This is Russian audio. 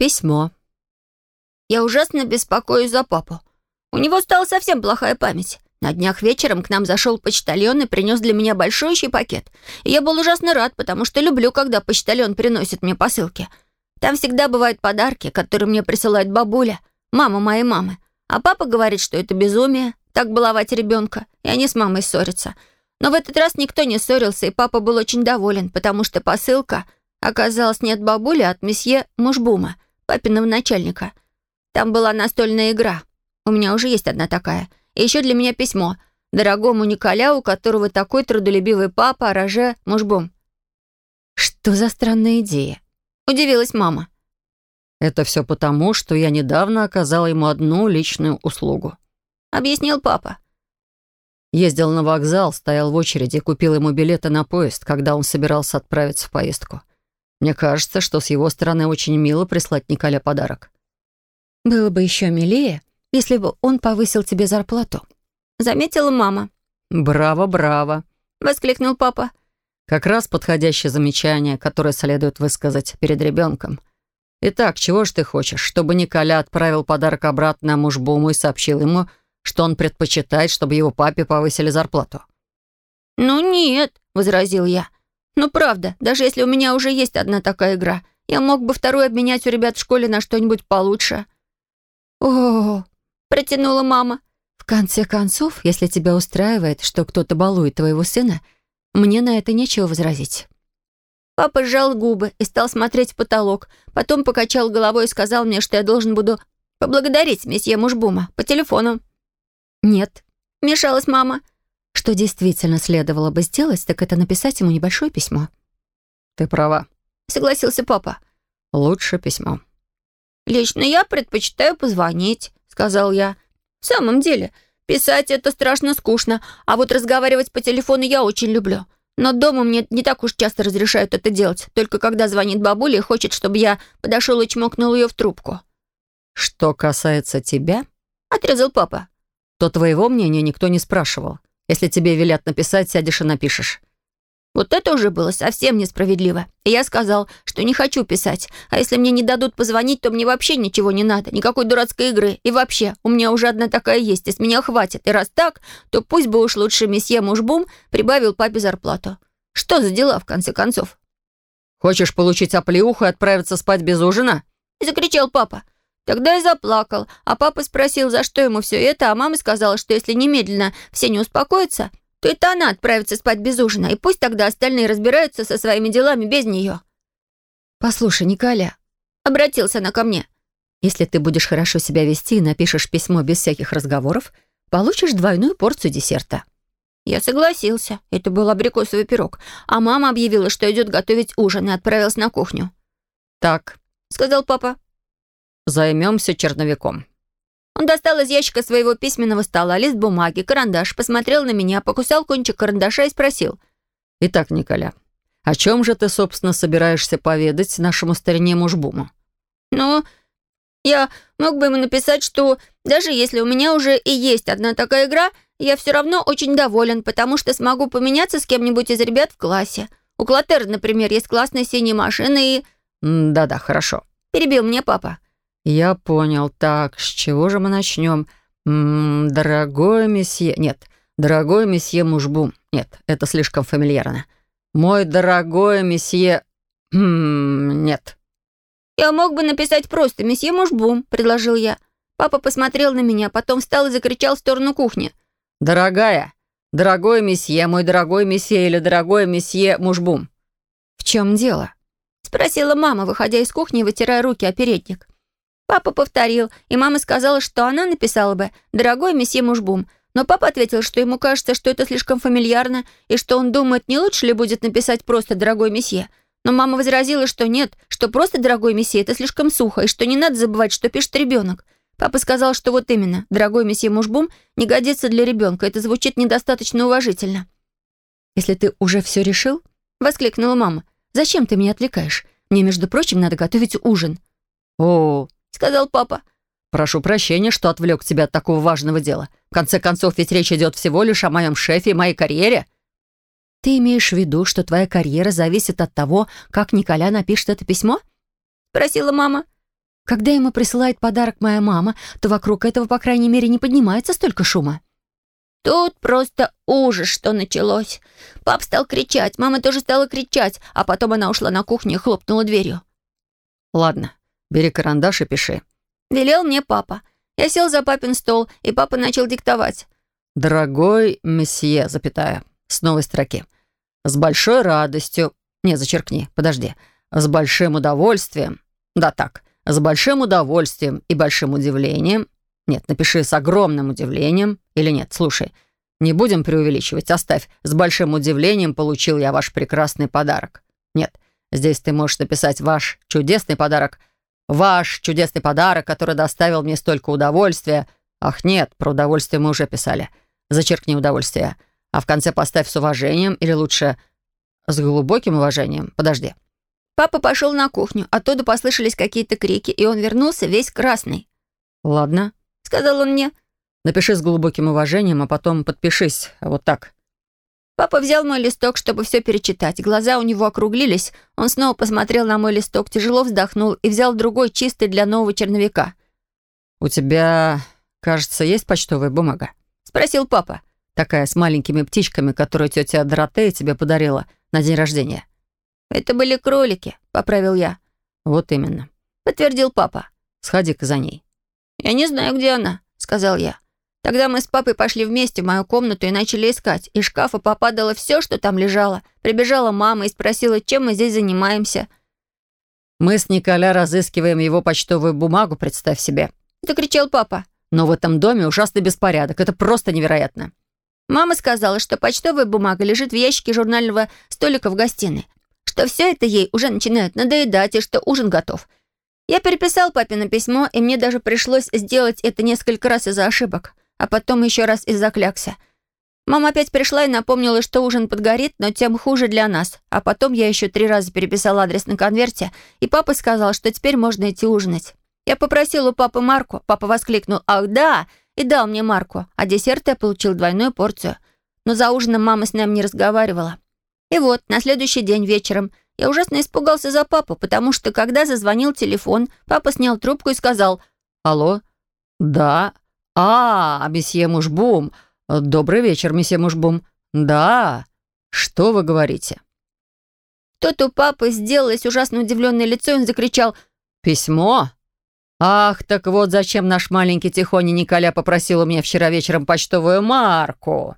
Письмо. Я ужасно беспокоюсь за папу. У него стала совсем плохая память. На днях вечером к нам зашел почтальон и принес для меня большущий пакет. И я был ужасно рад, потому что люблю, когда почтальон приносит мне посылки. Там всегда бывают подарки, которые мне присылает бабуля, мама моей мамы. А папа говорит, что это безумие, так баловать ребенка, и они с мамой ссорятся. Но в этот раз никто не ссорился, и папа был очень доволен, потому что посылка оказалась не от бабули, а от месье Мушбума, папиного начальника. Там была настольная игра. У меня уже есть одна такая. И еще для меня письмо. Дорогому Николя, у которого такой трудолюбивый папа, Роже Мушбум. Что за странная идея? Удивилась мама. Это все потому, что я недавно оказала ему одну личную услугу. Объяснил папа. Ездил на вокзал, стоял в очереди купил ему билеты на поезд, когда он собирался отправиться в поездку. Мне кажется, что с его стороны очень мило прислать Николя подарок. Было бы еще милее, если бы он повысил тебе зарплату. Заметила мама. «Браво, браво!» — воскликнул папа. Как раз подходящее замечание, которое следует высказать перед ребенком. Итак, чего ж ты хочешь, чтобы Николя отправил подарок обратно мужбуму и сообщил ему, что он предпочитает, чтобы его папе повысили зарплату? «Ну нет», — возразил я. «Ну правда, даже если у меня уже есть одна такая игра, я мог бы вторую обменять у ребят в школе на что-нибудь получше». О, протянула мама. В конце концов, если тебя устраивает, что кто-то балует твоего сына, мне на это нечего возразить. Папа сжал губы и стал смотреть в потолок, потом покачал головой и сказал мне, что я должен буду поблагодарить месье Мушбума по телефону. «Нет», — мешалась мама. Что действительно следовало бы сделать, так это написать ему небольшое письмо. «Ты права», — согласился папа. «Лучше письмо». «Лично я предпочитаю позвонить», — сказал я. «В самом деле, писать это страшно скучно, а вот разговаривать по телефону я очень люблю. Но дома мне не так уж часто разрешают это делать, только когда звонит бабуля и хочет, чтобы я подошел и чмокнул ее в трубку». «Что касается тебя», — отрезал папа, «то твоего мнения никто не спрашивал. Если тебе велят написать, сядешь и напишешь. Вот это уже было совсем несправедливо. И я сказал, что не хочу писать. А если мне не дадут позвонить, то мне вообще ничего не надо. Никакой дурацкой игры. И вообще, у меня уже одна такая есть, и с меня хватит. И раз так, то пусть бы уж лучше месье Мушбум прибавил папе зарплату. Что за дела, в конце концов? «Хочешь получить оплеуху и отправиться спать без ужина?» Закричал папа. Тогда я заплакал, а папа спросил, за что ему все это, а мама сказала, что если немедленно все не успокоятся, то это она отправится спать без ужина, и пусть тогда остальные разбираются со своими делами без нее. «Послушай, Николя», — обратился она ко мне, «если ты будешь хорошо себя вести и напишешь письмо без всяких разговоров, получишь двойную порцию десерта». Я согласился. Это был абрикосовый пирог. А мама объявила, что идет готовить ужин и отправилась на кухню. «Так», — сказал папа, — «займемся черновиком». Он достал из ящика своего письменного стола лист бумаги, карандаш, посмотрел на меня, покусал кончик карандаша и спросил. «Итак, Николя, о чем же ты, собственно, собираешься поведать нашему старине Мужбуму?» «Ну, я мог бы ему написать, что даже если у меня уже и есть одна такая игра, я все равно очень доволен, потому что смогу поменяться с кем-нибудь из ребят в классе. У Клотера, например, есть классная синяя машина и...» «Да-да, хорошо», — перебил мне папа. «Я понял. Так, с чего же мы начнем? М -м, дорогой месье... Нет, дорогой месье Мужбум. Нет, это слишком фамильярно. Мой дорогой месье... М нет». «Я мог бы написать просто «Месье Мужбум», — предложил я. Папа посмотрел на меня, потом встал и закричал в сторону кухни. «Дорогая, дорогой месье, мой дорогой месье или дорогой месье Мужбум». «В чем дело?» — спросила мама, выходя из кухни и вытирая руки о передник. Папа повторил, и мама сказала, что она написала бы «Дорогой месье Мужбум», но папа ответил, что ему кажется, что это слишком фамильярно, и что он думает, не лучше ли будет написать просто «Дорогой месье». Но мама возразила, что нет, что просто «Дорогой месье» — это слишком сухо, и что не надо забывать, что пишет ребенок. Папа сказал, что вот именно, «Дорогой месье Мужбум» не годится для ребенка, это звучит недостаточно уважительно. «Если ты уже все решил?» — воскликнула мама. «Зачем ты меня отвлекаешь? Мне, между прочим, надо готовить ужин». «О, — сказал папа. «Прошу прощения, что отвлек тебя от такого важного дела. В конце концов, ведь речь идет всего лишь о моем шефе и моей карьере». «Ты имеешь в виду, что твоя карьера зависит от того, как Николя напишет это письмо?» — спросила мама. Когда ему присылает подарок моя мама, то вокруг этого, по крайней мере, не поднимается столько шума. Тут просто ужас, что началось. Пап стал кричать, мама тоже стала кричать, а потом она ушла на кухню и хлопнула дверью. «Ладно, бери карандаш и пиши». Велел мне папа. Я сел за папин стол, и папа начал диктовать. «Дорогой месье, запятая, с новой строки. С большой радостью... Не, зачеркни, подожди. С большим удовольствием... Да так, с большим удовольствием и большим удивлением... Нет, напиши с огромным удивлением. Или нет, слушай, не будем преувеличивать. Оставь. С большим удивлением получил я ваш прекрасный подарок. Нет, здесь ты можешь написать ваш чудесный подарок. Ваш чудесный подарок, который доставил мне столько удовольствия. Ах, нет, про удовольствие мы уже писали. Зачеркни удовольствие. А в конце поставь с уважением или лучше с глубоким уважением. Подожди. Папа пошел на кухню. Оттуда послышались какие-то крики, и он вернулся весь красный. «Ладно», — сказал он мне. «Напиши с глубоким уважением, а потом подпишись. Вот так». Папа взял мой листок, чтобы все перечитать. Глаза у него округлились. Он снова посмотрел на мой листок, тяжело вздохнул и взял другой, чистый для нового черновика. «У тебя, кажется, есть почтовая бумага?» — спросил папа. «Такая с маленькими птичками, которую тетя Доротея тебе подарила на день рождения». «Это были кролики», — поправил я. «Вот именно», — подтвердил папа. «Сходи-ка за ней». «Я не знаю, где она», — сказал я. Тогда мы с папой пошли вместе в мою комнату и начали искать. Из шкафа попадало все, что там лежало. Прибежала мама и спросила, чем мы здесь занимаемся. «Мы с Николя разыскиваем его почтовую бумагу, представь себе», — закричал папа. «Но в этом доме ужасный беспорядок. Это просто невероятно». Мама сказала, что почтовая бумага лежит в ящике журнального столика в гостиной что все это ей уже начинает надоедать и что ужин готов. Я переписал папино письмо, и мне даже пришлось сделать это несколько раз из-за ошибок, а потом еще раз из-за клякся. Мама опять пришла и напомнила, что ужин подгорит, но тем хуже для нас. А потом я еще три раза переписал адрес на конверте, и папа сказал, что теперь можно идти ужинать. Я попросил у папы Марку, папа воскликнул «Ах, да!» и дал мне Марку, а десерт я получил двойную порцию. Но за ужином мама с нами не разговаривала. И вот, на следующий день вечером я ужасно испугался за папу, потому что, когда зазвонил телефон, папа снял трубку и сказал «Алло? Да? А, месье Мушбум. Добрый вечер, месье Мушбум. Да? Что вы говорите?» Тут у папы сделалось ужасно удивленное лицо, и он закричал «Письмо? Ах, так вот зачем наш маленький Тихоня Николя попросил у меня вчера вечером почтовую марку!»